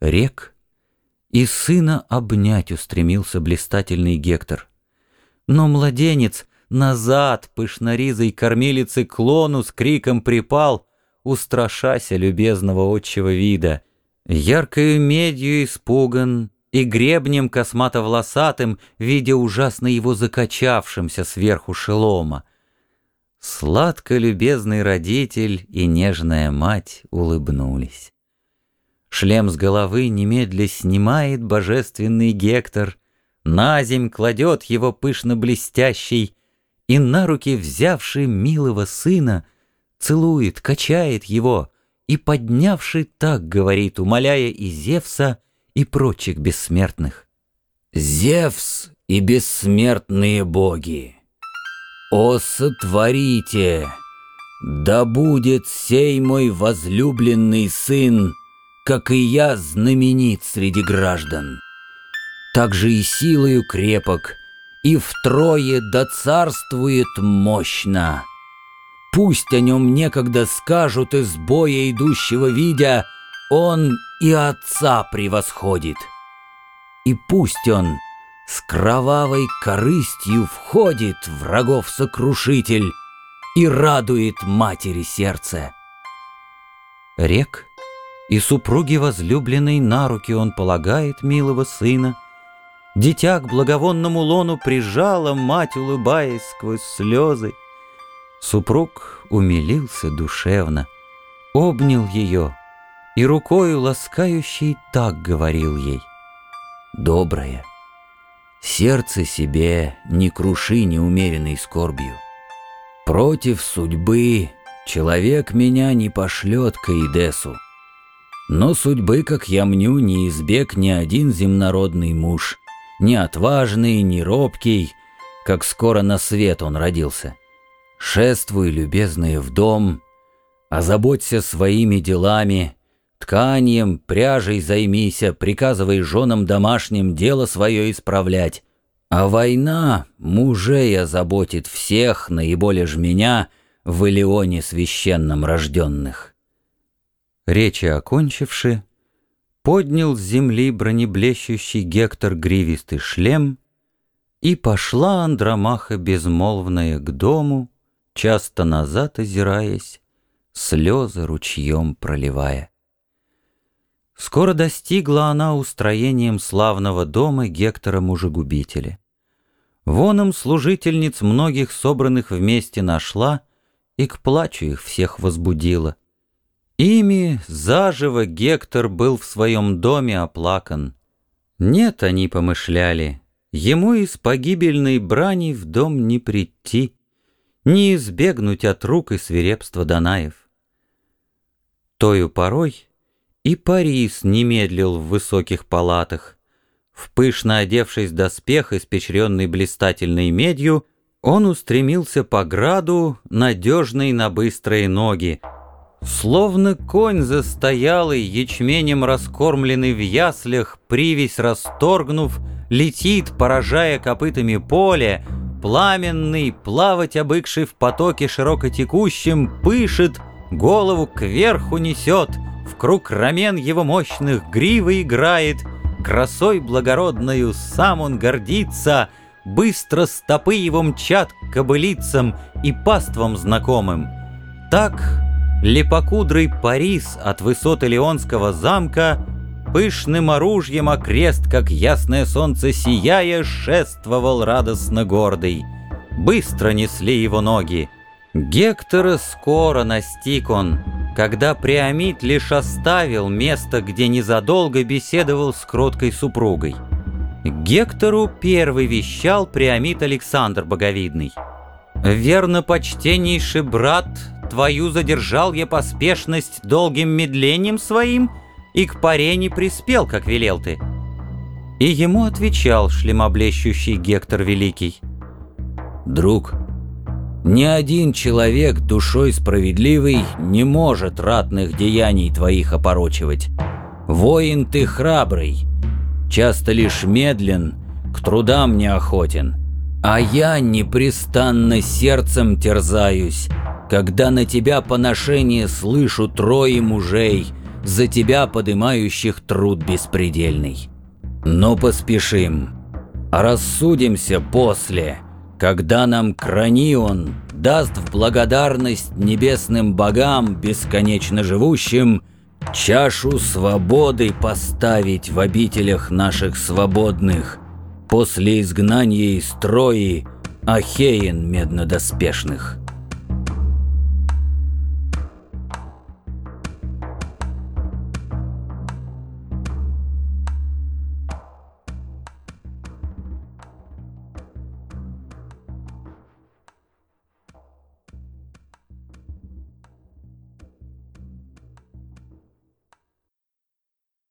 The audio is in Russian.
рек, и сына обнять устремился блистательный Гектор. Но младенец назад пышноризой кормилицы клону с криком припал, устрашася любезного отчего вида. Яркою медью испуган, и гребнем космато-волосатым, видя ужасно его закачавшимся сверху шелома. Сладко любезный родитель и нежная мать улыбнулись. Шлем с головы немедля снимает божественный Гектор, на земь кладет его пышно-блестящий, и на руки взявший милого сына, целует, качает его, и, поднявший, так говорит, умоляя и Зевса, и прочих бессмертных. «Зевс и бессмертные боги, о сотворите, да будет сей мой возлюбленный сын, как и я, знаменит среди граждан. Также и силою крепок, и втрое да царствует мощно. Пусть о нем некогда скажут из боя идущего видя, он и отца превосходит. И пусть он с кровавой корыстью входит врагов сокрушитель и радует матери сердце. Рек и супруге возлюбленной на руки он полагает милого сына. Дитя к благовонному лону прижала мать, улыбаясь сквозь слезы. Супруг умилился душевно, обнял ее и рукою ласкающей так говорил ей. «Добрая, сердце себе не круши неумеренной скорбью. Против судьбы человек меня не пошлет к Эйдесу. Но судьбы, как я мню, не избег ни один земнородный муж, ни отважный, ни робкий, как скоро на свет он родился. Шествуй, любезные, в дом, озаботься своими делами, тканием, пряжей займися, приказывай женам домашним дело свое исправлять. А война мужей озаботит всех, наиболее ж меня, в Илеоне священном рожденных. Речи окончивши, поднял с земли бронеблещущий Гектор гривистый шлем, и пошла Андромаха безмолвная к дому, часто назад озираясь, слезы ручьем проливая. Скоро достигла она устроением славного дома Гектора мужегубителя. Воном служительниц многих собранных вместе нашла и к плачу их всех возбудила — Ими заживо Гектор был в своем доме оплакан. Нет, они помышляли, ему из погибельной брани в дом не прийти, не избегнуть от рук и свирепства Данаев. Тою порой и Парис не медлил в высоких палатах. В пышно одевшись доспех, испечренный блистательной медью, он устремился по граду, надежный на быстрые ноги, Словно конь застоялый, ячменем раскормленный в яслях, привесь расторгнув, летит, поражая копытами поле, пламенный, плавать обыкший в потоке широкотекущем, пышет, голову кверху несет, в круг рамен его мощных гривы играет, красой благородною сам он гордится, быстро стопы его мчат к кобылицам и паствам знакомым. Так Лепокудрый Парис от высоты Леонского замка Пышным оружием окрест, как ясное солнце сияя, Шествовал радостно гордый. Быстро несли его ноги. Гектора скоро настиг он, когда Приамид лишь оставил место, где незадолго беседовал с кроткой супругой. Гектору первый вещал Приамид Александр Боговидный. «Верно, почтеннейший брат, Твою задержал я поспешность долгим медлением своим, и к паре не приспел, как велел ты». И ему отвечал шлемоблещущий Гектор Великий. «Друг, ни один человек душой справедливый не может ратных деяний твоих опорочивать. Воин ты храбрый, часто лишь медлен, к трудам неохотен, а я непрестанно сердцем терзаюсь, когда на тебя поношение слышу трое мужей, за тебя подымающих труд беспредельный. Но поспешим, рассудимся после, когда нам Кранион даст в благодарность небесным богам, бесконечно живущим, чашу свободы поставить в обителях наших свободных после изгнания из строи Ахеин меднодоспешных.